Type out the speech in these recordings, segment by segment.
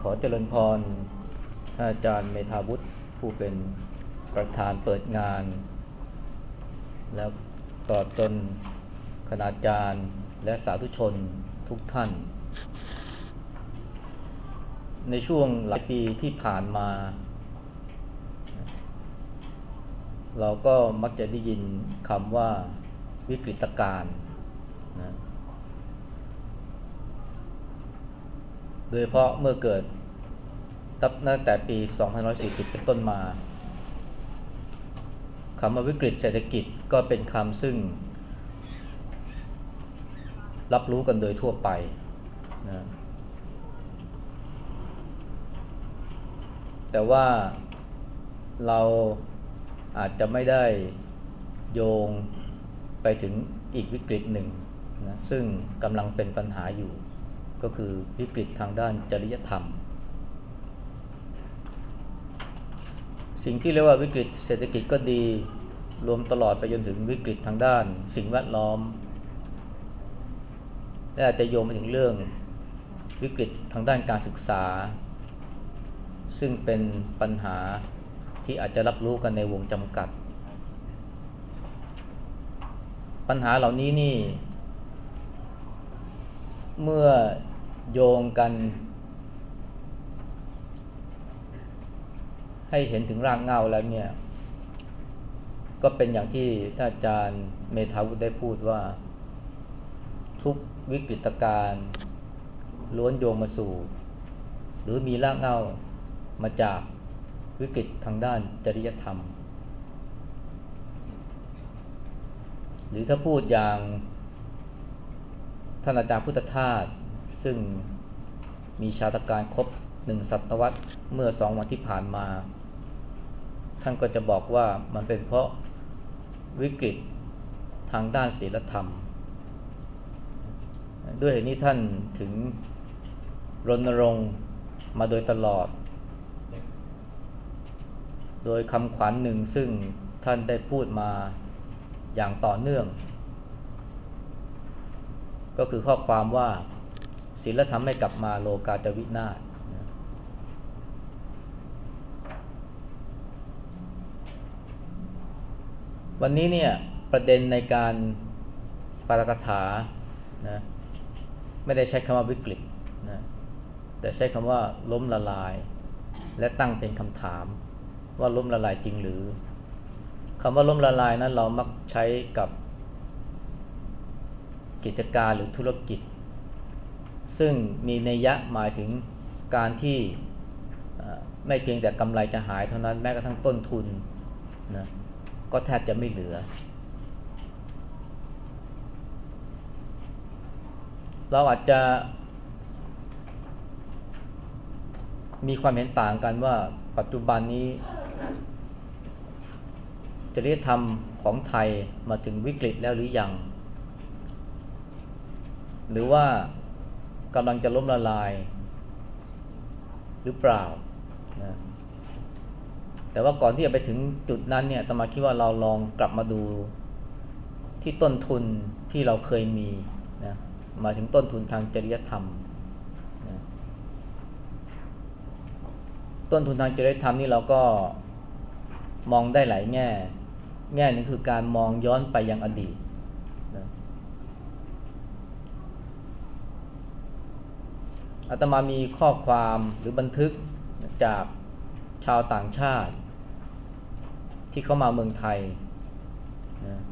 ขอเจริญพรท่านอาจารย์เมธาวุฒิผู้เป็นประธานเปิดงาน แล้วต่อจนคณาจารย์และสาธุชนทุกท่าน ในช่วงหลายปีที่ผ่านมา เราก็มักจะได้ยินคำว่าวิกฤตการณ์นะ โดยเพราะเมื่อเกิดตั้งแต่ปี 2540 เป็นต้นมาคำว่าวิกฤตเศรษฐกิจก็เป็นคำซึ่ง รับรู้กันโดยทั่วไปนะแต่ว่าเราอาจจะไม่ได้โยงไปถึงอีกวิกฤตหนึ่งนะซึ่งกำลังเป็นปัญหาอยู่ ก็คือวิกฤตทางด้านจริยธรรม สิ่งที่เรียกว่าวิกฤตเศรษฐกิจก็ดีรวมตลอดไปจนถึงวิกฤตทางด้าน สิ่งแวดล้อมและอาจจะโยงไปถึงเรื่องวิกฤตทางด้านการศึกษา ซึ่งเป็นปัญหาที่อาจจะรับรู้กันในวงจำกัด ปัญหาเหล่านี้นี่ เมื่อ โยงกัน ให้เห็นถึงรากเงาแล้วเนี่ย ก็เป็นอย่างที่ท่านอาจารย์เมธาวุฒิได้พูดว่า ทุกวิกฤตการณ์ล้วนโยงมาสู่ หรือมีรากเงามาจากวิกฤตทางด้านจริยธรรม หรือถ้าพูดอย่างท่านอาจารย์พุทธทาส ซึ่งมีชาตการครบหนึ่งศตวรรษเมื่อสองวันที่ผ่านมา ท่านก็จะบอกว่ามันเป็นเพราะวิกฤตทางด้านศีลธรรม ด้วยเหตุนี้ท่านถึงรณรงค์มาโดยตลอด โดยคำขวัญหนึ่งซึ่งท่านได้พูดมาอย่างต่อเนื่อง ก็คือข้อความว่า ศีลธรรมไม่กลับมาโลกาจะวินาศวันนี้เนี่ยประเด็นในการปารกถานะไม่ได้ใช้คำว่าวิกฤตนะแต่ใช้คำว่าล้มละลาย และตั้งเป็นคำถามว่าล้มละลายจริงหรือคำว่าล้มละลายนั้นเรามักใช้กับกิจการหรือธุรกิจ ซึ่งมีนัยยะหมายถึงการที่ไม่เพียงแต่กำไรจะหายเท่านั้นแม้กระทั่งต้นทุนนะก็แทบจะไม่เหลือ เราอาจจะ มีความเห็นต่างกันว่าปัจจุบันนี้จริยธรรมของไทยมาถึงวิกฤตแล้วหรือยัง หรือว่า กำลังจะล้มละลาย หรือเปล่านะแต่ว่าก่อนที่จะไปถึงจุดนั้นเนี่ยตมาคิดว่าเราลองกลับมาดูที่ต้นทุนที่เราเคยมีนะมาถึงต้นทุนทางจริยธรรมนะต้นทุนทางจริยธรรมนี่เราก็มองได้หลายแง่ แง่นึงคือการมองย้อนไปยังอดีต อาตมามีข้อความหรือบันทึกจากชาวต่างชาติ ที่เข้ามาเมืองไทยนะ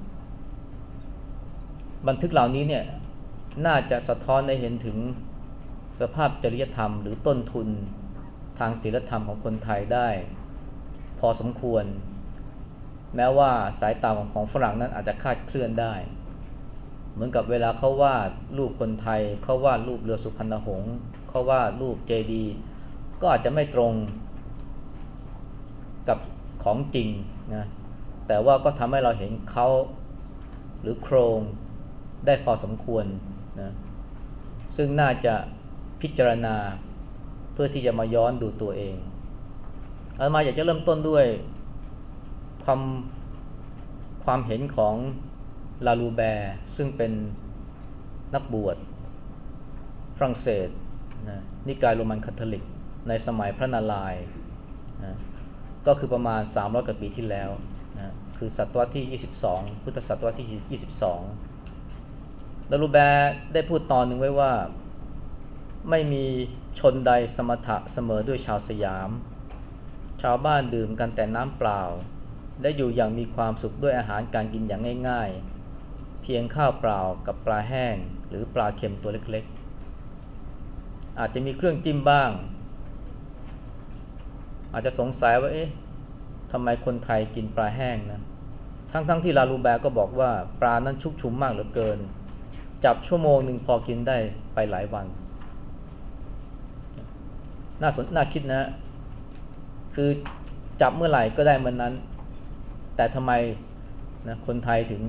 บันทึกเหล่านี้เนี่ยน่าจะสะท้อนให้เห็นถึงสภาพจริยธรรม หรือต้นทุนทางศีลธรรมของคนไทยได้ พอสมควร แม้ว่าสายตาของของฝรั่งนั้นอาจจะคาดเคลื่อนได้ เหมือนกับเวลาเขาวาดรูปคนไทยเขาวาดรูปเรือสุพรรณหงษ์ เขาว่ารูปเจดีก็อาจจะไม่ตรงกับของจริงนะแต่ว่าก็ทำให้เราเห็นเขาหรือโครงได้พอสมควรนะซึ่งน่าจะพิจารณาเพื่อที่จะมาย้อนดูตัวเองอามาอยากจะเริ่มต้นด้วยความความเห็นของลาลูแบร์ซึ่งเป็นนักบวชฝรั่งเศส นะนิกายโรมันคาทอลิก ในสมัยพระนารายณ์นะก็คือประมาณ 300กว่าปีที่แล้วนะคือศตวรรษที่ 22 พุทธศตวรรษที่ 22 แล้วรูแบร์ได้พูดตอนหนึ่งไว้ว่า ไม่มีชนใดสมถะเสมอด้วยชาวสยาม ชาวบ้านดื่มกันแต่น้ำเปล่า และอยู่อย่างมีความสุขด้วยอาหารการกินอย่างง่าย ๆ เพียงข้าวเปล่ากับปลาแห้งหรือปลาเค็มตัวเล็กๆ อาจจะมีเครื่องจิ้มบ้าง อาจจะสงสัยว่าเอ๊ะทำไมคนไทยกินปลาแห้งนะทั้งๆทที่ลาลูแบก็บอกว่าปลานั้นชุกชุมมากเหลือเกิน จับชั่วโมงหนึ่งพอกินได้ไปหลายวัน น่าสนน่าคิดนะ คือจับเมื่อไหร่ก็ได้เมื่อนนั้น แต่ทำไมนะคนไทยถึง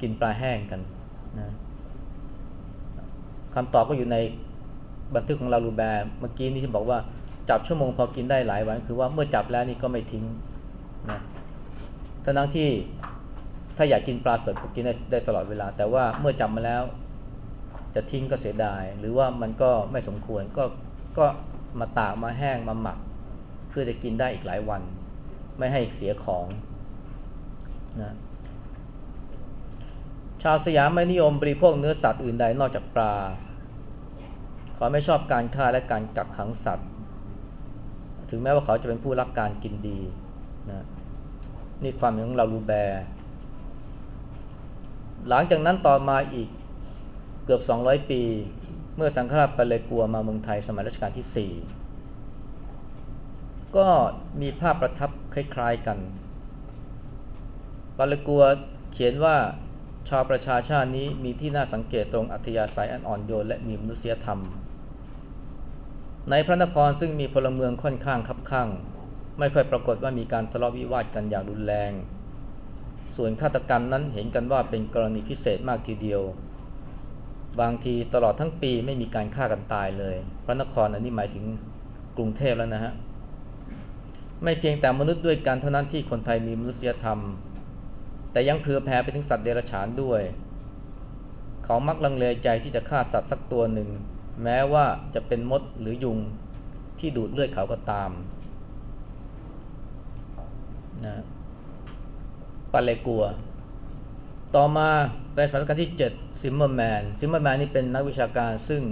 กินปลาแห้งกันนะคำตอบก็อยู่ใน บันทึกของลาลูแบร์เมื่อกี้นี้ที่บอกว่าจับชั่วโมงพอกินได้หลายวัน คือว่าเมื่อจับแล้วนี่ก็ไม่ทิ้งนะทั้งที่ถ้าอยากกินปลาสดก็กินได้ได้ตลอดเวลา แต่ว่าเมื่อจับมาแล้วจะทิ้งก็เสียดาย หรือว่ามันก็ไม่สมควรก็ก็มาตากมาแห้งมาหมัก เพื่อจะกินได้อีกหลายวัน ไม่ให้เสียของนะชาวสยามไม่นิยมบริโภคเนื้อสัตว์อื่นใดนอกจากปลา เขาไม่ชอบการฆ่าและการกักขังสัตว์ ถึงแม้ว่าเขาจะเป็นผู้รักการกินดีนะนี่ความเห็นของเราลูแบร์หลังจากนั้นต่อมาอีกเกือบ 200 ปี เมื่อสังฆราชปเลกัวมาเมืองไทยสมัยรัชกาลที่ 4 ก็มีภาพประทับคล้ายๆกันปเลกัวเขียนว่าชาวประชาชาตินี้มีที่น่าสังเกตตรงอัธยาศัยอันอ่อนโยนและมีมนุษยธรรม ในพระนครซึ่งมีพลเมืองค่อนข้างคับข้างไม่ค่อยปรากฏว่ามีการทะเลาะวิวาทกันอย่างรุนแรง ส่วนฆาตกรรมนั้นเห็นกันว่าเป็นกรณีพิเศษมากทีเดียว บางทีตลอดทั้งปีไม่มีการฆ่ากันตายเลย พระนครอันนี้หมายถึงกรุงเทพแล้วนะฮะ ไม่เพียงแต่มนุษย์ด้วยกันเท่านั้นที่คนไทยมีมนุษยธรรม แต่ยังเผื่อแผ่ไปถึงสัตว์เดรัจฉานด้วย เขามักลังเลใจที่จะฆ่าสัตว์สักตัวหนึ่ง แม้ว่าจะเป็นมดหรือยุงที่ดูดเลือดเขาก็ตามนะปาเลกัวซ์ ต่อมาในสถานการณ์ที่ 7 ซิมเมอร์แมน ซิมเมอร์แมนนี่เป็นนักวิชาการซึ่ง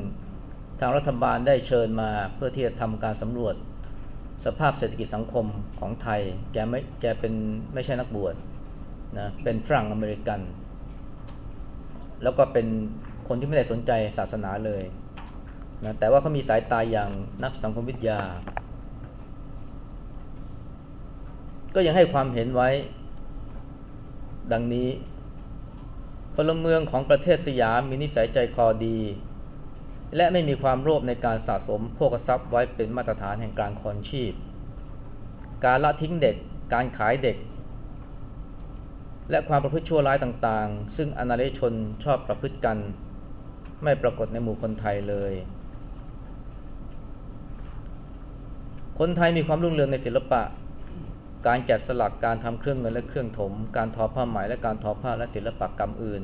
ทางรัฐบาลได้เชิญมาเพื่อที่จะทำการสำรวจสภาพเศรษฐกิจสังคมของไทย แกไม่ แกเป็นไม่ใช่นักบวชนะ เป็นฝรั่งอเมริกัน แล้วก็เป็นคนที่ไม่ได้สนใจศาสนาเลย นะแต่ว่าเขามีสายตายอย่างนักสังคมวิทยา ก็ยังให้ความเห็นไว้ ดังนี้ พลเมืองของประเทศสยามมีนิสัยใจคอดี และไม่มีความโลภในการสะสมพวกทรัพย์ไว้เป็นมาตรฐานแห่งการคอนชีพ การละทิ้งเด็ก การขายเด็ก และความประพฤติชั่วร้ายต่างๆ ซึ่งอนาเลชนชอบประพฤติกันไม่ปรากฏในหมู่คนไทยเลย คนไทยมีความรุ่งเรืองในศิลปะ การแกะสลักการทำเครื่องเงินและเครื่องถม การทอผ้าไหมและการทอผ้าและศิลปกรรมอื่น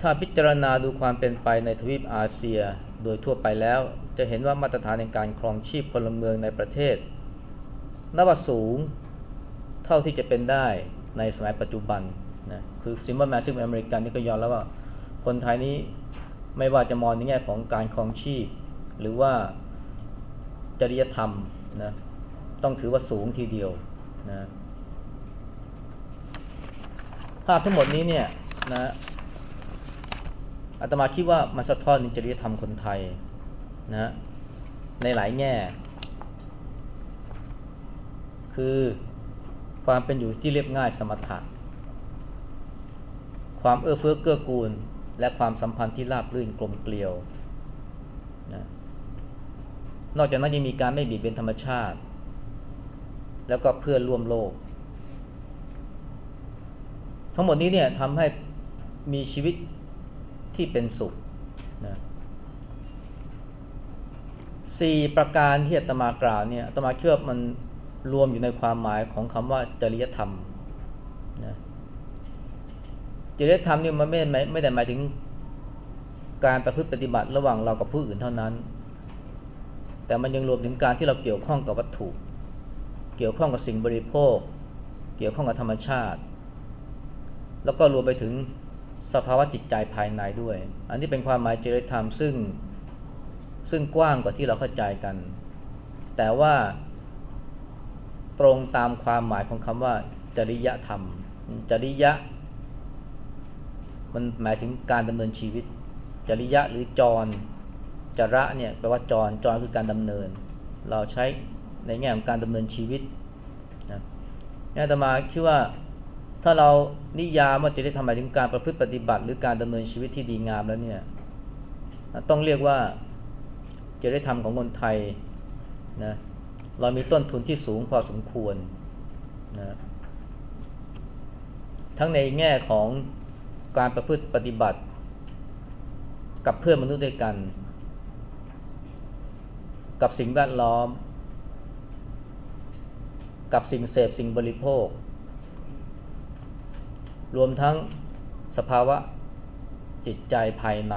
ถ้าพิจารณาดูความเป็นไปในทวีปอาเซียโดยทั่วไปแล้ว จะเห็นว่ามาตรฐานในการครองชีพพลเมืองในประเทศนับว่าสูงเท่าที่จะเป็นได้ในสมัยปัจจุบันนะคือซิมเมอร์แมนซึ่งเป็นอเมริกันนี่ก็ยอมแล้วว่าคนไทยนี้ไม่ว่าจะมองในแง่ของการครองชีพ หรือว่า จริยธรรมนะต้องถือว่าสูงทีเดียวนะภาพทั้งหมดนี้เนี่ยนะอาตมาคิดว่ามันสะท้อนจริยธรรมคนไทยนะในหลายแง่ คือความเป็นอยู่ที่เรียบง่ายสมถะความเอื้อเฟื้อเกื้อกูล และความสัมพันธ์ที่ราบรื่นกลมเกลียวนะ นอกจากนั้นยังมีการไม่บีบเบียนธรรมชาติ แล้วก็เพื่อนร่วมโลก ทั้งหมดนี้เนี่ยทำให้มีชีวิตที่เป็นสุขนะสี่ประการที่อาตมากล่าวเนี่ยอาตมาเชื่อมันรวมอยู่ในความหมายของคำว่าจริยธรรมนะจริยธรรมนี่มันไม่ไม่ได้หมายถึงการประพฤติปฏิบัติระหว่างเรากับผู้อื่นเท่านั้น แต่มันยังรวมถึงการที่เราเกี่ยวข้องกับวัตถุ เกี่ยวข้องกับสิ่งบริโภค เกี่ยวข้องกับธรรมชาติ แล้วก็รวมไปถึงสภาวะจิตใจภายในด้วย อันนี้เป็นความหมายจริยธรรมซึ่งซึ่งกว้างกว่าที่เราเข้าใจกัน แต่ว่าตรงตามความหมายของคำว่า จริยธรรม จริยะ มันหมายถึงการดำเนินชีวิต จริยะหรือจร จระเนี่ยแปลว่าจรจรคือการดำเนิน เราใช้ในแง่ของการดำเนินชีวิตนะนี่อาตมาคิดว่าถ้าเรานิยามว่าจริยธรรมหมายถึงการประพฤติปฏิบัติ หรือการดำเนินชีวิตที่ดีงามแล้วเนี่ยต้องเรียกว่าจริยธรรมของคนไทยนะเรามีต้นทุนที่สูงพอสมควรนะทั้งในแง่ของการประพฤติปฏิบัติ กับเพื่อนมนุษย์ด้วยกัน กับสิ่งแวดล้อม กับสิ่งเสพสิ่งบริโภค รวมทั้งสภาวะจิตใจภายใน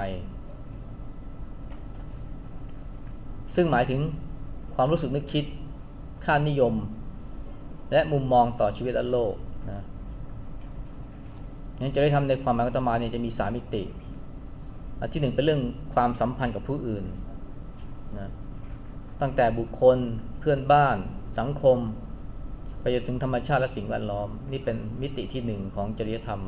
ซึ่งหมายถึงความรู้สึกนึกคิดค่านิยม และมุมมองต่อชีวิตและโลกนะงั้นจะได้ทำในความหมายของตมาเนี่ยจะมีสามิติ อันที่หนึ่งเป็นเรื่องความสัมพันธ์กับผู้อื่นนะ ตั้งแต่บุคคลเพื่อนบ้าน สังคม ไปจนถึงธรรมชาติและสิ่งแวดล้อม นี่เป็นมิติที่หนึ่งของจริยธรรม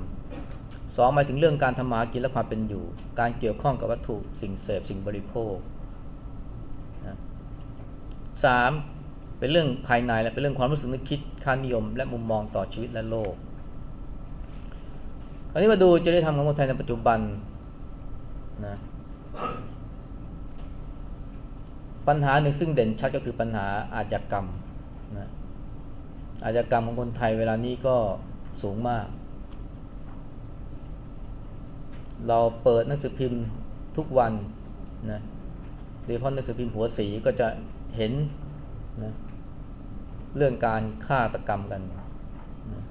สองหมายถึงเรื่องการทำมากินและความเป็นอยู่ การเกี่ยวข้องกับวัตถุสิ่งเสพสิ่งบริโภคสามเป็นเรื่องภายในและเป็นเรื่องความรู้สึกนึกคิดค่านิยม และมุมมองต่อชีวิตและโลกคราวนี้มาดูจะได้ทำของคนไทยในปัจจุบันนะ ปัญหาหนึ่งซึ่งเด่นชัดก็คือปัญหาอาชญากรรมนะอาชญากรรมของคนไทยเวลานี้ก็สูงมาก เราเปิดหนังสือพิมพ์ทุกวันนะโดยเฉพาะหนังสือพิมพ์หัวสีก็จะเห็นนะเรื่องการฆาตกรรมกันนะ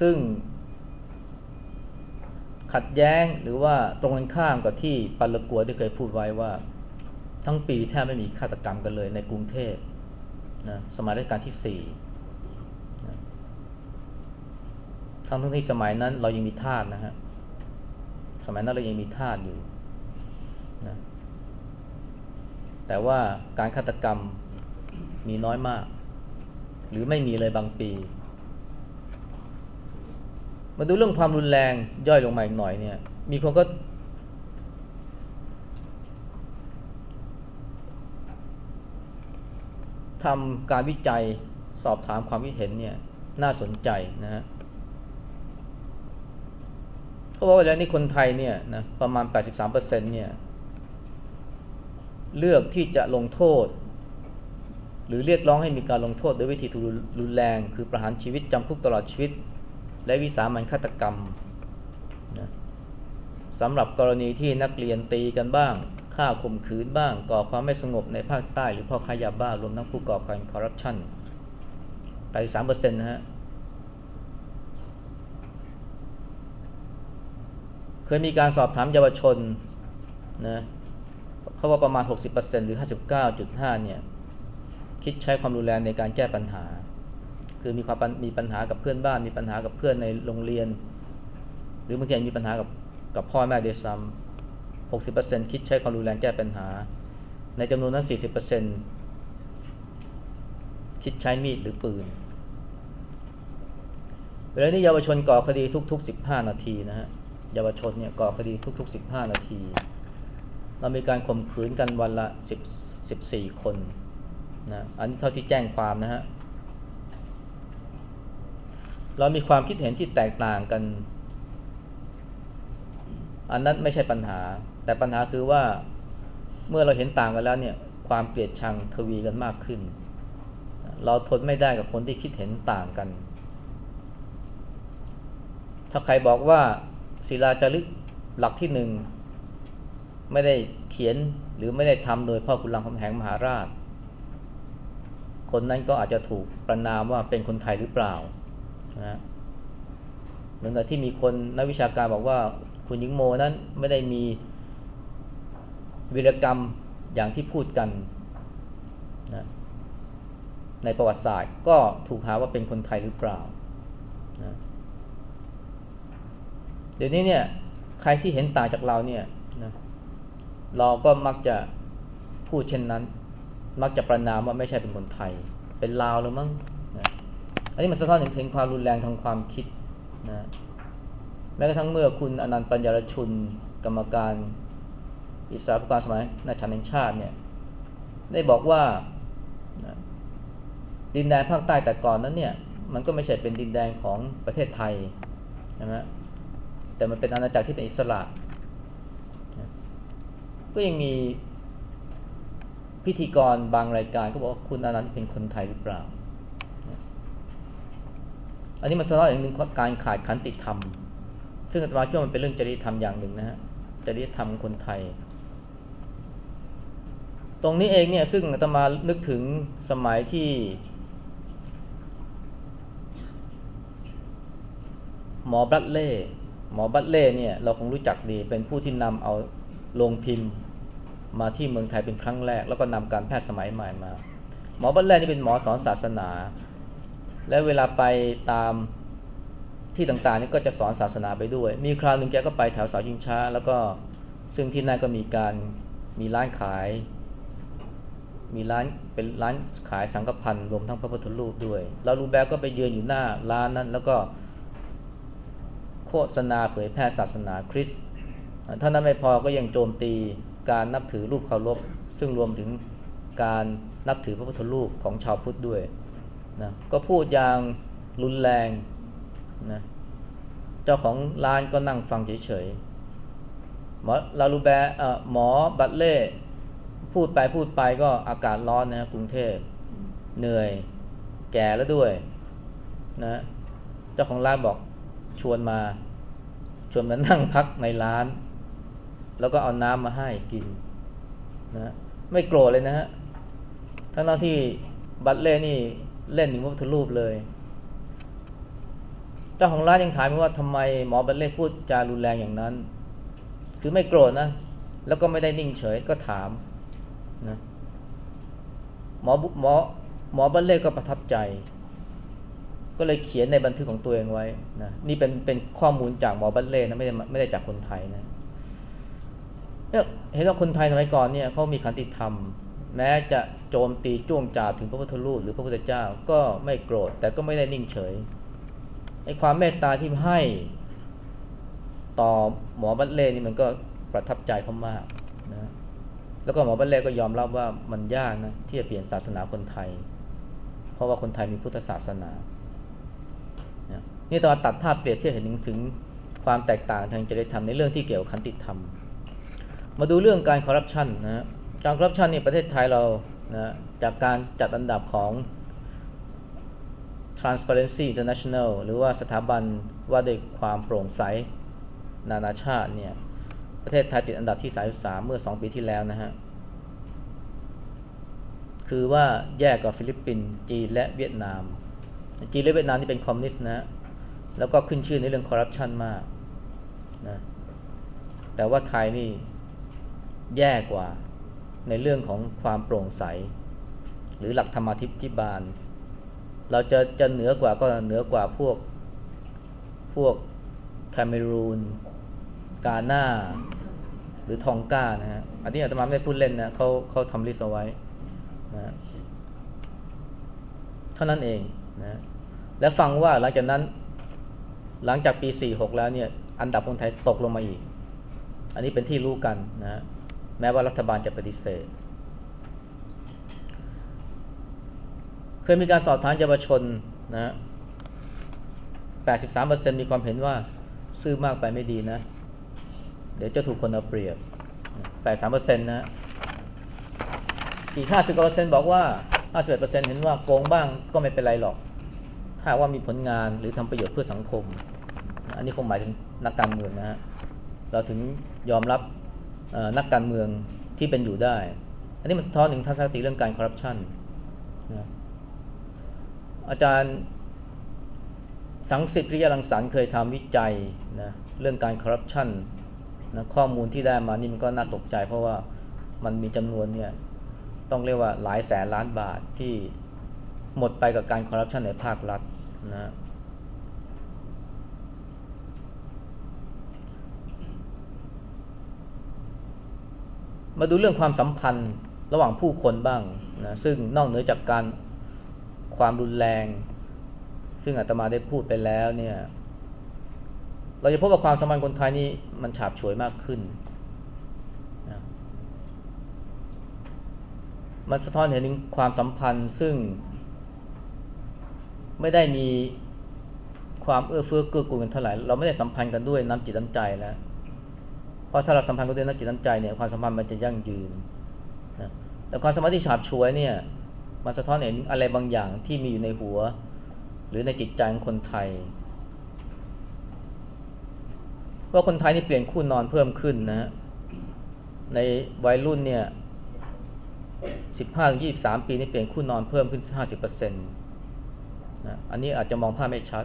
ซึ่ง ขัดแย้งหรือว่าตรงกันข้ามกับที่ปัลกัวที่เคยพูดไว้ว่า ทั้งปีแทบไม่มีฆาตกรรมกันเลยในกรุงเทพนะสมัยรัชกาลที่สี่นะทั้งทั้งที่สมัยนั้นเรายังมีทาสนะฮะสมัยนั้นเรายังมีทาสอยู่นะแต่ว่าการฆาตกรรมมีน้อยมาก หรือไม่มีเลยบางปี มาดูเรื่องความรุนแรงย่อยลงมาอีกหน่อยเนี่ย มีคนก็ ทำการวิจัยสอบถามความคิดเห็นเนี่ย น่าสนใจนะฮะเขาบอกว่าแล้วนี่คนไทยเนี่ยนะประมาณ 83%เนี่ย เลือกที่จะลงโทษ หรือเรียกร้องให้มีการลงโทษด้วยวิธีรุนแรง คือประหารชีวิตจำคุกตลอดชีวิต และวิสามันฆาตกรรมนะสำหรับกรณีที่นักเรียนตีกันบ้างฆ่าข่มขืนบ้าง ก่อความไม่สงบในภาคใต้ หรือพ่อค้ายาบ้ารวมทั้งผู้ก่อการคอร์รัปชัน83%นะฮะเคยมีการสอบถามเยาวชนนะเขาว่าประมาณ 60%หรือ 59.5 เนี่ย คิดใช้ความรุนแรงในการแก้ปัญหา คือมีความมีปัญหากับเพื่อนบ้าน มีปัญหากับเพื่อนในโรงเรียน หรือบางทีมีปัญหากับกับพ่อแม่เดซ้ำ60%คิดใช้ความรุนแรงแก้ปัญหา ในจำนวนนั้น40%คิดใช้มีดหรือปืนเวลานี้เยาวชนก่อคดีทุก ๆ 15 นาทีนะฮะเยาวชนเนี่ยก่อคดีทุก ๆ 15 นาที เรามีการข่มขืนกันวันละสิบสิบสี่คนนะอันนี้เท่าที่แจ้งความนะฮะ เรามีความคิดเห็นที่แตกต่างกัน อันนั้นไม่ใช่ปัญหา แต่ปัญหาคือว่าเมื่อเราเห็นต่างกันแล้วเนี่ยความเกลียดชังทวีกันมากขึ้น เราทนไม่ได้กับคนที่คิดเห็นต่างกัน ถ้าใครบอกว่าศิลาจารึกหลักที่หนึ่งไม่ได้เขียนหรือไม่ได้ทำโดยพ่อคุณรามคำแหงมหาราช คนนั้นก็อาจจะถูกประนามว่าเป็นคนไทยหรือเปล่า นะเหมือนกับที่มีคนนักวิชาการบอกว่าคุณหญิงโมนั้นไม่ได้มีวีรกรรมอย่างที่พูดกันนะในประวัติศาสตร์ก็ถูกหาว่าเป็นคนไทยหรือเปล่านะเดี๋ยวนี้เนี่ยใครที่เห็นต่างจากเราเนี่ยนะเราก็มักจะพูดเช่นนั้น มักจะประนามว่าไม่ใช่เป็นคนไทย เป็นลาวหรือมั้ง นะอันนี้มันสะท้อนถึงความรุนแรงทางความคิดนะแม้กระทั่งเมื่อคุณอนันต์ปัญญารชุน กรรมการอิสระการสมัยนาชาแห่งชาติเนี่ยได้บอกว่าดินแดนภาคใต้แต่ก่อนนั้นเนี่ยมันก็ไม่ใช่เป็นดินแดนของประเทศไทยนะฮะแต่มันเป็นอาณาจักรที่เป็นอิสระ ก็ยังมีพิธีกรบางรายการก็บอกว่าคุณอนันต์เป็นคนไทยหรือเปล่า อันนี้มันสะท้อนอย่างหนึ่งการขาดขันติธรรม ซึ่งอาตมาคิดว่ามันเป็นเรื่องจริยธรรมอย่างหนึ่งนะฮะจริยธรรมคนไทย ตรงนี้เองเนี่ยซึ่งอาตมานึกถึงสมัยที่ หมอบัตเล่หมอบัตเล่เนี่ยเราคงรู้จักดีเป็นผู้ที่นำเอาลงพิมพ์มาที่เมืองไทยเป็นครั้งแรก แล้วก็นำการแพทย์สมัยใหม่มา หมอบัตเล่นี่เป็นหมอสอนศาสนา และเวลาไปตามที่ต่างๆนี่ก็จะสอนศาสนาไปด้วย มีคราวหนึ่งแกก็ไปแถวเสาชิงช้า แล้วก็ซึ่งที่นั่นก็มีการมีร้านขาย มีร้านเป็นร้านขายสังฆพันธ์รวมทั้งพระพุทธรูปด้วยเราลูแบก็ไปยืนอยู่หน้าร้านนั้น แล้วก็โฆษณาเผยแพร่ศาสนาคริสต์ท่านั้นไม่พอก็ยังโจมตีการนับถือรูปเคารพซึ่งรวมถึงการนับถือพระพุทธรูปของชาวพุทธด้วย นะก็พูดอย่างรุนแรงนะเจ้าของร้านก็นั่งฟังเฉยๆหมอลาลูแบหมอบัตเล่พูดไปพูดไปก็อากาศร้อนนะกรุงเทพเหนื่อยแก่แล้วด้วยนะเจ้าของร้านบอกชวนมา ชวนมานั่งพักในร้าน แล้วก็เอาน้ำมาให้กินนะไม่โกรธเลยนะฮะทั้งที่บัตเล่นี่ เล่นหนึ่งพระพุทธรูปเลย เจ้าของร้านยังถามว่าทำไมหมอบัตเล่พูดจารุนแรงอย่างนั้น คือไม่โกรธนะ แล้วก็ไม่ได้นิ่งเฉยก็ถามนะหมอหมอหมอบัตเล่ก็ประทับใจ ก็เลยเขียนในบันทึกของตัวเองไว้นะนี่เป็นเป็นข้อมูลจากหมอบัลเล่นะไม่ได้ไม่ได้จากคนไทยนะเนี่ยเห็นว่าคนไทยสมัยก่อนเนี่ยเขามีขันติธรรม แม้จะโจมตีจ้วงจาบถึงพระพุทธรูปหรือพระพุทธเจ้าก็ไม่โกรธ แต่ก็ไม่ได้นิ่งเฉยไอ้ความเมตตาที่ให้ต่อหมอบัลเล่นี่มันก็ประทับใจเขามากนะแล้วก็หมอบัลเล่ก็ยอมรับว่ามันยากนะที่จะเปลี่ยนศาสนาคนไทย เพราะว่าคนไทยมีพุทธศาสนานี่ตอนตัดภาพเปรียบเทียบเห็นถึงความแตกต่างทางจริยธรรมในเรื่องที่เกี่ยวกับขันติธรรม มาดูเรื่องการคอร์รัปชันนะ การคอร์รัปชันนี่ประเทศไทยเรานะจากการจัดอันดับของ Transparency International หรือว่าสถาบันว่าด้วยความโปร่งใสนานาชาติเนี่ยประเทศไทยติดอันดับที่ 33 เมื่อ 2 ปีที่แล้วนะฮะ คือว่าแย่กว่าฟิลิปปินส์จีนและเวียดนาม จีนและเวียดนามนี่เป็นคอมมิวนิสต์นะ แล้วก็ขึ้นชื่อในเรื่องคอร์รัปชันมากนะแต่ว่าไทยนี่แย่กว่า ในเรื่องของความโปร่งใส หรือหลักธรรมทิพย์บาล เราจะจะเหนือกว่าก็เหนือกว่าพวกพวกแคเมรูน กาหน้า หรือทองกานะฮะ อันนี้อาตมาไม่ได้พูดเล่นนะเขาเขาทำลิสต์เอาไว้นะเท่านั้นเองนะและฟังว่าหลังจากนั้นหลังจากปี 46 แล้วเนี่ยอันดับคนไทยตกลงมาอีก อันนี้เป็นที่รู้กันนะ แม้ว่ารัฐบาลจะปฏิเสธ เคยมีการสอบถามเยาวชนนะ 83%มีความเห็นว่าซื้อมากไปไม่ดีนะ เดี๋ยวจะถูกคนเอาเปรียบ 83%นะอีก 50%บอกว่า 51%เห็นว่าโกงบ้างก็ไม่เป็นไรหรอก ถ้าว่ามีผลงานหรือทำประโยชน์เพื่อสังคม อันนี้คงหมายถึงนักการเมืองนะฮะ เราถึงยอมรับ นักการเมืองที่เป็นอยู่ได้ อันนี้มันสะท้อนถึงทัศนคติเรื่องการคอร์รัปชันนะอาจารย์สังสิทธิ์พิยาลังสรรเคยทำวิจัยนะเรื่องการคอร์รัปชันนะข้อมูลที่ได้มานี่มันก็น่าตกใจ เพราะว่ามันมีจำนวนเนี่ยต้องเรียกว่าหลายแสนล้านบาทที่หมดไปกับการคอร์รัปชันในภาครัฐนะ มาดูเรื่องความสัมพันธ์ระหว่างผู้คนบ้างนะซึ่งนอกเหนือจากการความรุนแรง ซึ่งอาตมาได้พูดไปแล้วเนี่ยเราจะพบว่าความสัมพันธ์คนไทยนี่มันฉาบฉวยมากขึ้นนะมันสะท้อนเห็นถึงความสัมพันธ์ซึ่งไม่ได้มีความเอื้อเฟื้อเกื้อกูลกันเท่าไหร่ เราไม่ได้สัมพันธ์กันด้วยน้ำจิตน้ำใจแล้ว เพราะถ้าเราสัมพันธ์กันด้วยน้ำจิตน้ำใจเนี่ยความสัมพันธ์มันจะยั่งยืนนะแต่ความสมพันธ์ที่ฉาบฉวยเนี่ยมันสะท้อนเห็นอะไรบางอย่างที่มีอยู่ในหัว หรือในจิตใจของคนไทย ว่าคนไทยนี่เปลี่ยนคู่นอนเพิ่มขึ้นนะ ในวัยรุ่นเนี่ยสิบห้ายี่สามปีนี่เปลี่ยนคู่นอนเพิ่มขึ้นห้าสิบเปอร์เซ็นต์นะอันนี้อาจจะมองภาพไม่ชัด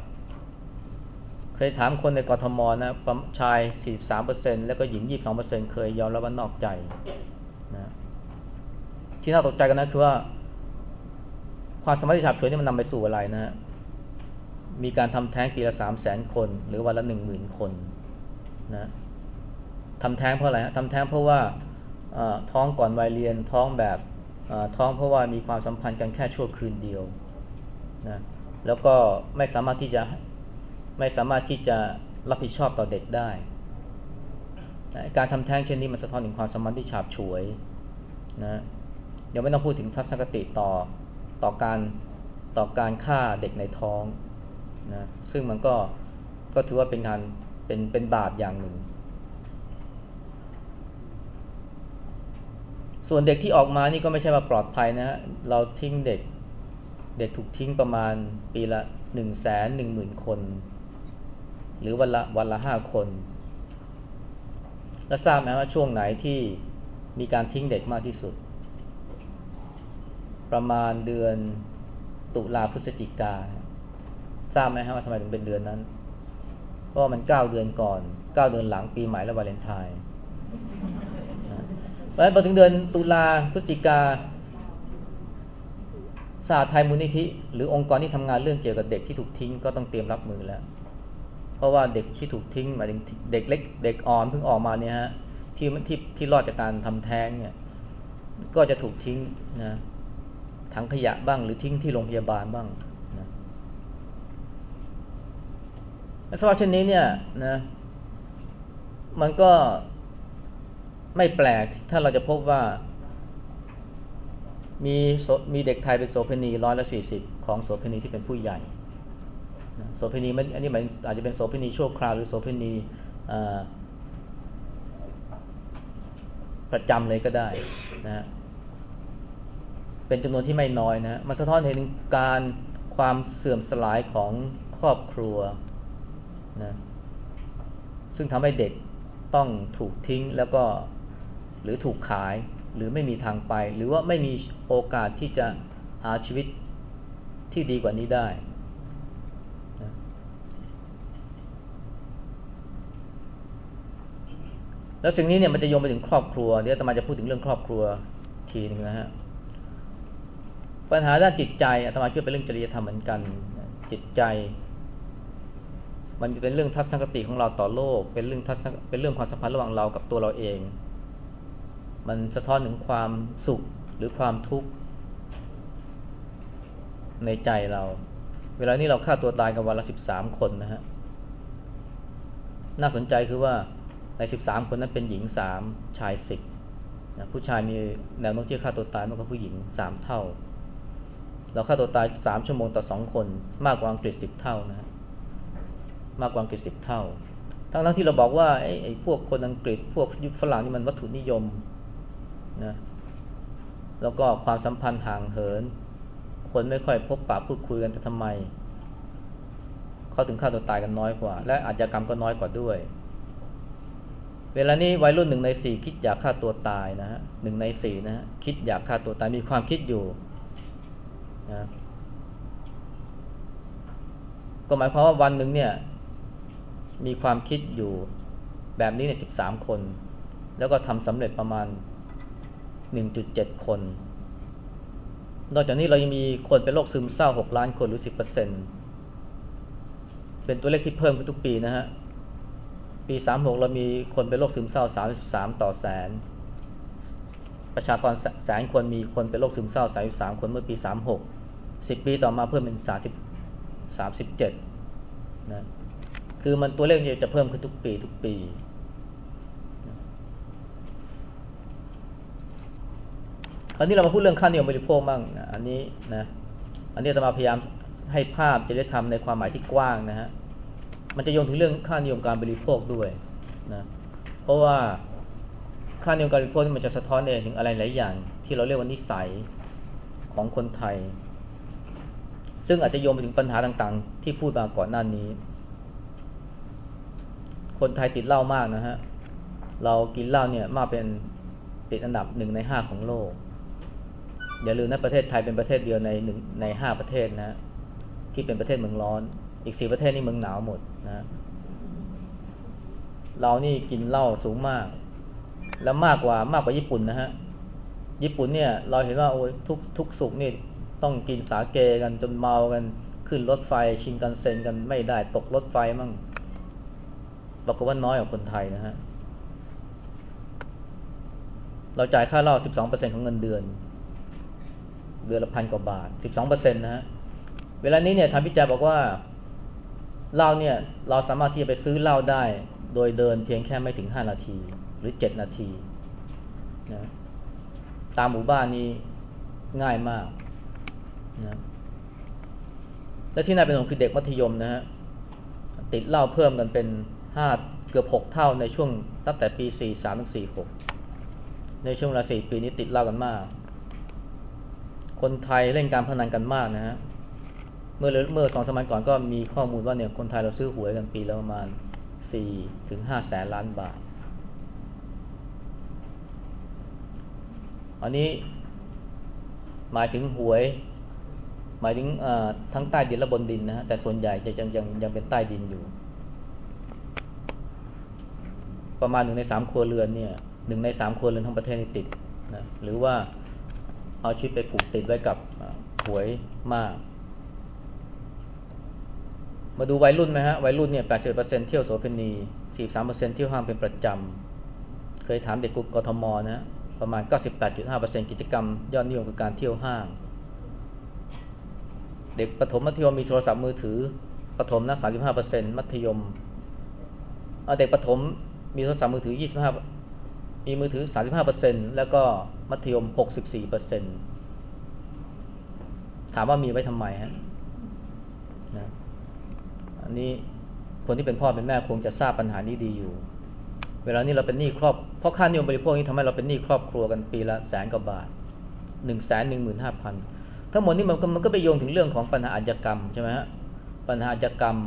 เคยถามคนในกรทมนะชายสี่สามเปอร์เซ็นแล้วก็หญิงยี่สองเคยยอมรับว่านอกใจนะที่น่าตกใจกันนะคือว่า ความสมัครที่ฉาบฉวยนี่มันนำไปสู่อะไรนะมีการทำแท้งปีละสามแสนคน หรือวันละหนึ่งหมื่นคนนะทำแท้งเพราะอะไรฮะทำแท้งเพราะว่าท้องก่อนวัยเรียนท้องแบบท้องเพราะว่ามีความสัมพันธ์กันแค่ชั่วคืนเดียวนะแล้วก็ไม่สามารถที่จะ ไม่สามารถที่จะรับผิดชอบต่อเด็กได้การทำแท้งเช่นนี้มันสะท้อนถึงความสมพันธ์ที่ฉาบฉวยนะเดี๋ยวไม่ต้องพูดถึงทัศนคติต่อต่อการต่อการฆ่าเด็กในท้องนะซึ่งมันก็ก็ถือว่าเป็นการเป็นเป็นบาปอย่างหนึ่ง ส่วนเด็กที่ออกมานี่ก็ไม่ใช่ว่าปลอดภัยนะฮะเราทิ้งเด็กเด็กถูกทิ้งประมาณปีละหนึ่งแสนหนึ่งหมื่นคน หรือวันละวันละห้าคน แล้วทราบไหมว่าช่วงไหนที่มีการทิ้งเด็กมากที่สุด ประมาณเดือนตุลาพฤศจิกาทราบไหมฮะว่าทำไมถึงเป็นเดือนนั้น เพราะมันเก้าเดือนก่อนเก้าเดือนหลังปีใหม่และวาเลนไทน์เพราะฉะนั้นพอถึงเดือนตุลาพฤศจิกาสาไทยมูลนิธิ หรือองค์กรที่ทำงานเรื่องเกี่ยวกับเด็กที่ถูกทิ้งก็ต้องเตรียมรับมือแล้ว เพราะว่าเด็กที่ถูกทิ้งหมายถึงเด็กเล็กเด็กอ่อนเพิ่งออกมาเนี่ยฮะที่ที่ที่รอดจากการทำแท้งเนี่ยก็จะถูกทิ้งนะถังขยะบ้างหรือทิ้งที่โรงพยาบาลบ้างสภาพเช่นนี้เนี่ยนะมันก็ไม่แปลกถ้าเราจะพบว่า มีมีเด็กไทยเป็นโสเภณีร้อยละสี่สิบของโสเภณีที่เป็นผู้ใหญ่ โสเภณีอันนี้มันอาจจะเป็นโสเภณีชั่วคราวหรือโสเภณีประจำเลยก็ได้นะเป็นจำนวนที่ไม่น้อยนะมันสะท้อนเห็นการความเสื่อมสลายของครอบครัวนะซึ่งทำให้เด็กต้องถูกทิ้งแล้วก็หรือถูกขายหรือไม่มีทางไป หรือว่าไม่มีโอกาสที่จะหาชีวิตที่ดีกว่านี้ได้นะ แล้วสิ่งนี้เนี่ยมันจะโยงไปถึงครอบครัว เดี๋ยวตมาจะพูดถึงเรื่องครอบครัวทีนึงนะฮะ ปัญหาด้านจิตใจอาตมาคิดเป็นเรื่องจริยธรรมเหมือนกัน จิตใจ มันเป็นเรื่องทัศนคติของเราต่อโลก เป็นเรื่องทัศนเป็นเรื่องความสัมพันธ์ระหว่างเรากับตัวเราเอง มันสะท้อนถึงความสุขหรือความทุกข์ในใจเรา เวลานี้เราฆ่าตัวตายกันวันละสิบสามคนนะฮะ น่าสนใจคือว่า ในสิบสามคนนั้นเป็นหญิงสามชายสิบนะผู้ชายมีแนวโน้มที่ฆ่าตัวตายมากกว่าผู้หญิงสามเท่า เราฆ่าตัวตายสามชั่วโมงต่อสองคน มากกว่าอังกฤษสิบเท่านะมากกว่าอังกฤษสิบเท่า ทั้งทั้งที่เราบอกว่าไอ้ไอ้พวกคนอังกฤษ พวกยุคฝรั่งนี่มันวัตถุนิยมนะแล้วก็ความสัมพันธ์ห่างเหิน คนไม่ค่อยพบปะพูดคุยกันแต่ทำไมเขาถึงฆ่าตัวตายกันน้อยกว่า และอาชญากรรมก็น้อยกว่าด้วย เวลานี้วัยรุ่นหนึ่งในสี่คิดอยากฆ่าตัวตายนะฮะหนึ่งในสี่นะฮะคิดอยากฆ่าตัวตายมีความคิดอยู่นะก็หมายความว่าวันหนึ่งเนี่ยมีความคิดอยู่แบบนี้ในสิบสามคน แล้วก็ทำสำเร็จประมาณ 1.7 คน นอกจากนี้เรายังมีคนเป็นโรคซึมเศร้า 6 ล้านคนหรือ 10%เป็นตัวเลขที่เพิ่มขึ้นทุกปีนะฮะ ปี 36 เรามีคนเป็นโรคซึมเศร้า 33 ต่อแสน ประชากรแสนคนมีคนเป็นโรคซึมเศร้า 33 คนเมื่อปี 36 10 ปีต่อมาเพิ่มเป็น 30 37 นะ คือมันตัวเลขนี้จะเพิ่มขึ้นทุกปีทุกปี คราวนี้เรามาพูดเรื่องค่านิยมบริโภคบ้างนะ อันนี้นะ อันนี้จะมาพยายามให้ภาพจะได้ทำในความหมายที่กว้างนะฮะ มันจะโยงถึงเรื่องค่านิยมการบริโภคด้วยนะเพราะว่าค่านิยมการบริโภคมันจะสะท้อนเองถึงอะไรหลายอย่าง ที่เราเรียกว่านิสัยของคนไทย ซึ่งอาจจะโยงไปถึงปัญหาต่างๆ ที่พูดมาก่อนหน้านี้ คนไทยติดเหล้ามากนะฮะเรากินเหล้าเนี่ยมากเป็นติดอันดับหนึ่งในห้าของโลก อย่าลืมนะประเทศไทยเป็นประเทศเดียวในหนึ่งในห้าประเทศนะที่เป็นประเทศเมืองร้อน อีกสี่ประเทศนี่เมืองหนาวหมดนะเรานี่กินเหล้าสูงมาก แล้วมากกว่ามากกว่าญี่ปุ่นนะฮะญี่ปุ่นเนี่ยเราเห็นว่าโอ้ยทุกทุกสุกนี่ต้องกินสาเกกันจนเมากันขึ้นรถไฟชินกันเซ็นกันไม่ได้ตกรถไฟมั่งบอกว่าน้อยกว่าคนไทยนะฮะเราจ่ายค่าเหล้า12%ของเงินเดือน เดือนละพันกว่าบาท 12%นะฮะเวลานี้เนี่ยทำวิจัยบอกว่า เหล้าเนี่ยเราสามารถที่จะไปซื้อเหล้าได้ โดยเดินเพียงแค่ไม่ถึง 5 นาทีหรือ 7 นาทีนะตามหมู่บ้านนี้ง่ายมากนะและที่น่าเป็นห่วงคือเด็กมัธยมนะฮะติดเหล้าเพิ่มกันเป็น 5 เกือบ 6 เท่าในช่วงตั้งแต่ปี 43ถึง46 ในช่วงเวลา4ปีนี้ติดเหล้ากันมาก คนไทยเล่นการพนันกันมากนะฮะ เมื่อเมื่อสองสมัยก่อนก็มีข้อมูลว่าเนี่ยคนไทยเราซื้อหวยกันปีละประมาณสี่ถึงห้าแสนล้านบาท อันนี้หมายถึงหวย หมายถึงทั้งใต้ดินและบนดินนะฮะแต่ส่วนใหญ่จะยังยังยังเป็นใต้ดินอยู่ ประมาณหนึ่งในสามครัวเรือนเนี่ยหนึ่งในสามครัวเรือนทั้งประเทศนี่ติดนะหรือว่าเอาชีวิตไปผูกติดไว้กับหวยมาก มาดูวัยรุ่นไหมฮะวัยรุ่นเนี่ย80%เที่ยวโสเภณี43%เที่ยวห้างเป็นประจำ เคยถามเด็กกลุ่มกทมนะประมาณ98.5%กิจกรรมยอดนิยมคือการเที่ยวห้าง เด็กประถมมัธยมมีโทรศัพท์มือถือประถมนะ35%มัธยมเด็กประถมมีโทรศัพท์มือถือ25มีมือถือ35%แล้วก็มัธยม64%ถามว่ามีไว้ทำไมฮะ อันนี้คนที่เป็นพ่อเป็นแม่คงจะทราบปัญหานี้ดีอยู่ เวลานี้เราเป็นหนี้ครอบเพราะค่านิยมบริโภคนี้ทำให้เราเป็นหนี้ครอบครัวกันปีละแสนกว่าบาทหนึ่งแสนหนึ่งหมื่นห้าพันทั้งหมดนี้มันก็มันก็ไปโยงถึงเรื่องของปัญหาอาชญากรรมใช่ไหมฮะปัญหาอาชญากรรม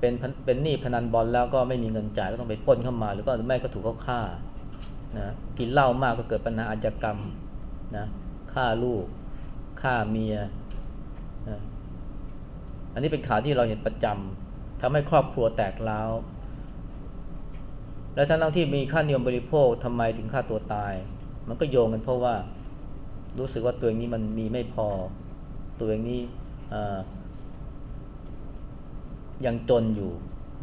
เป็นเป็นหนี้พนันบอลแล้วก็ไม่มีเงินจ่ายก็ต้องไปป้นเข้ามา หรือก็แม่ก็ถูกเขาฆ่านะกินเหล้ามากก็เกิดปัญหาอาชญากรรมนะฆ่าลูก ฆ่าเมียนะอันนี้เป็นข่าวที่เราเห็นประจำทำให้ครอบครัวแตกร้าวและทั้งที่มีค่านิยมบริโภคทำไมถึงฆ่าตัวตาย มันก็โยงกันเพราะว่ารู้สึกว่าตัวเองนี้มันมีไม่พอ ตัวเองนี้ยังจนอยู่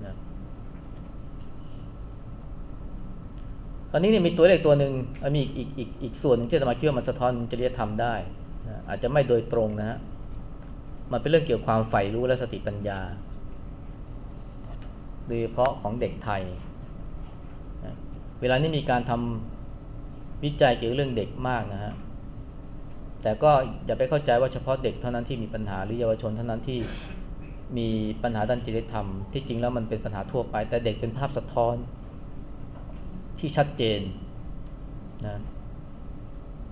นะตอนนี้เนี่ยมีตัวเลขตัวหนึ่งมีอีกอีกอีกส่วนที่จะมาคิดว่ามันสะท้อนจริยธรรมได้ อาจจะไม่โดยตรงนะฮะมันเป็นเรื่องเกี่ยวกับความใฝ่รู้และสติปัญญา โดยเฉพาะของเด็กไทย เวลานี้มีการทำวิจัยเกี่ยวกับเรื่องเด็กมากนะฮะ แต่ก็อย่าไปเข้าใจว่าเฉพาะเด็กเท่านั้นที่มีปัญหาหรือเยาวชนเท่านั้นที่มีปัญหาด้านจริยธรรม ที่จริงแล้วมันเป็นปัญหาทั่วไป แต่เด็กเป็นภาพสะท้อนที่ชัดเจนนะ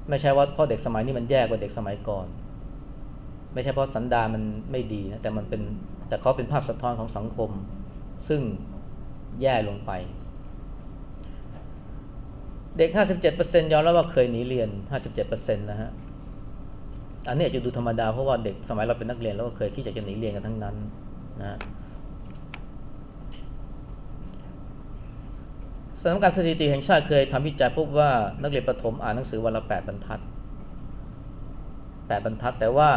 ไม่ใช่ว่าเพราะเด็กสมัยนี้มันแย่กว่าเด็กสมัยก่อน ไม่ใช่เพราะสันดานมันไม่ดีนะแต่มันเป็นแต่เขาเป็นภาพสะท้อนของสังคม ซึ่งแย่ลงไป เด็ก 57%ยอมรับว่าเคยหนีเรียน 57%นะฮะอันนี้จะดูธรรมดาเพราะว่าเด็กสมัยเราเป็นนักเรียนเราก็เคยที่จะจะหนีเรียนกันทั้งนั้นนะ สำนักงานสถิติแห่งชาติเคยทำวิจัยพบว่านักเรียนประถมอ่านหนังสือวันละแปดบรรทัดแปดบรรทัด แต่ว่า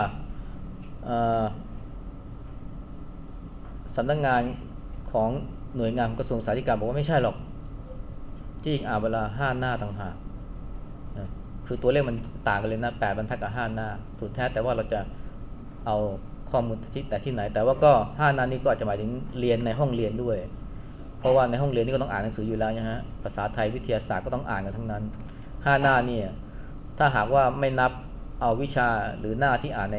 สำนักงานของหน่วยงานกระทรวงสาธารณสุขบอกว่าไม่ใช่หรอก ที่อ่านเวลาห้าหน้าต่างหากคือตัวเลขมันต่างกันเลยนะแปดบรรทัดกับห้าหน้าถูกแท้แต่ว่าเราจะเอาข้อมูลที่แต่ที่ไหน แต่ว่าก็ห้าหน้านี้ก็อาจจะหมายถึงเรียนในห้องเรียนด้วย เพราะว่าในห้องเรียนนี่ก็ต้องอ่านหนังสืออยู่แล้วนะฮะภาษาไทยวิทยาศาสตร์ก็ต้องอ่านกันทั้งนั้นห้าหน้าเนี่ยถ้าหากว่าไม่นับเอาวิชาหรือหน้าที่อ่านใน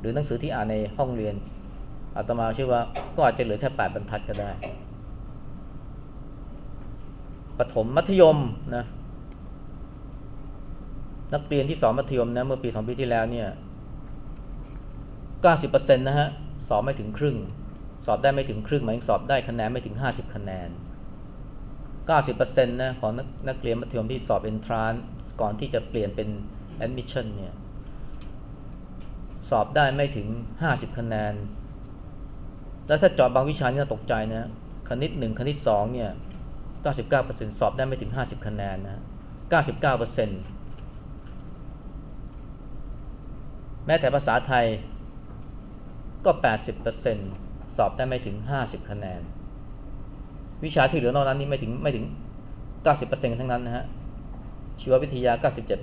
หรือหนังสือที่อ่านในห้องเรียนอาตมาเชื่อว่าก็อาจจะเหลือแค่แปดบรรทัดก็ได้ปฐมมัธยมนะนักเรียนที่สอนมัธยมนะเมื่อปีสองปีที่แล้วเนี่ยเก้าสิบเปอร์เซ็นต์นะฮะสอบไม่ถึงครึ่ง สอบได้ไม่ถึงครึ่งหมายถึงสอบได้คะแนนไม่ถึงห้าสิบคะแนนเก้าสิบเปอร์เซ็นต์นะของนักนักเรียนมัธยมที่สอบ entrance ก่อนที่จะเปลี่ยนเป็น admission เนี่ยสอบได้ไม่ถึงห้าสิบคะแนน แล้วถ้าเจาะบางวิชานี่น่าตกใจนะคณิตหนึ่งคณิตสองเนี่ยเก้าสิบเก้าเปอร์เซ็นสอบได้ไม่ถึงห้าสิบคะแนนนะเก้าสิบเก้าเปอร์เซ็นต์แม้แต่ภาษาไทยก็ 80% สอบได้ไม่ถึง 50 คะแนน วิชาที่เหลือนอกนั้นนี่ไม่ถึงไม่ถึง 90%ทั้งนั้นนะฮะชีววิทยา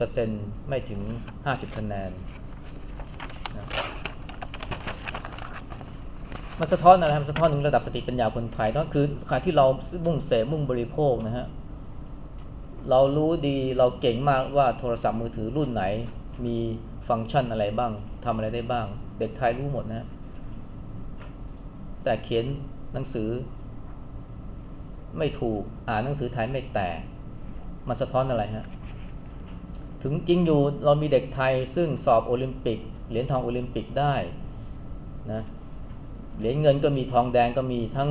97%ไม่ถึง 50 คะแนนนะมันสะท้อนอะไรมันสะท้อนถึงระดับสติปัญญาคนไทยนั่นคือการที่เรามุ่งเสพมุ่งบริโภคนะฮะเรารู้ดีเราเก่งมากว่าโทรศัพท์มือถือรุ่นไหน มีฟังก์ชันอะไรบ้างทำอะไรได้บ้าง เด็กไทยรู้หมดนะ แต่เขียนหนังสือ ไม่ถูกอ่านหนังสือไทยไม่แตก มันสะท้อนอะไรฮะถึงจริงอยู่เรามีเด็กไทยซึ่งสอบโอลิมปิกเหรียญทองโอลิมปิกได้นะเหรียญเงินก็มีทองแดงก็มีทั้ง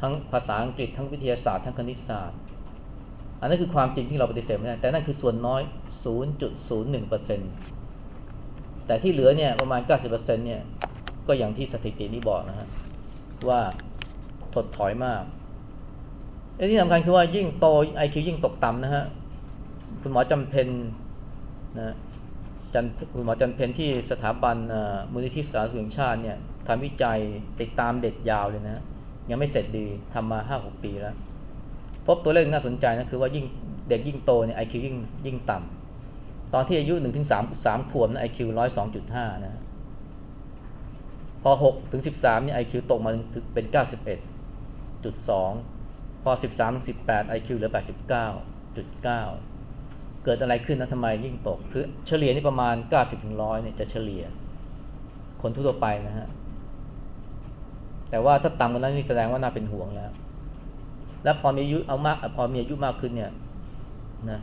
ทั้งภาษาอังกฤษ ทั้งวิทยาศาสตร์ทั้งคณิตศาสตร์ อันนั้นคือความจริงที่เราปฏิเสธไม่ได้แต่นั่นคือส่วนน้อย 0.01%แต่ที่เหลือเนี่ยประมาณ 90%เนี่ยก็อย่างที่สถิตินี้บอกนะฮะ ว่าถดถอยมากไอ้ที่สำคัญคือว่ายิ่งโต IQ ยิ่งตกต่ำนะฮะ คุณหมอจำเพนนะจันคุณหมอจันเพนที่สถาบันมูลนิธิสาธารณสุขชาติเนี่ยทำวิจัยติดตามเด็กยาวเลยนะยังไม่เสร็จดีทำมาห้าหกปีแล้ว พบตัวเลขน่าสนใจนะคือว่ายิ่งเด็กยิ่งโตเนี่ยไอคิวยิ่งยิ่งต่ำตอนที่อายุหนึ่งถึงสามขวบนะไอคิวร้อยสองจุดห้านะ พอหกถึงสิบสามนี่ไอคิวตกมาถึงเป็นเก้าสิบเอ็ดจุดสองพอสิบสามถึงสิบแปดไอคิวเหลือแปดสิบเก้าจุดเก้าเกิดอะไรขึ้นนะทำไมยิ่งตก คือเฉลี่ยนี่ประมาณเก้าสิบถึงร้อยเนี่ยจะเฉลี่ย คนทั่วไปนะฮะ แต่ว่าถ้าต่ำกว่านั้นนี่แสดงว่าน่าเป็นห่วงแล้ว แล้วพอมีอายุเอามากพอมีอายุมากขึ้นเนี่ยนะ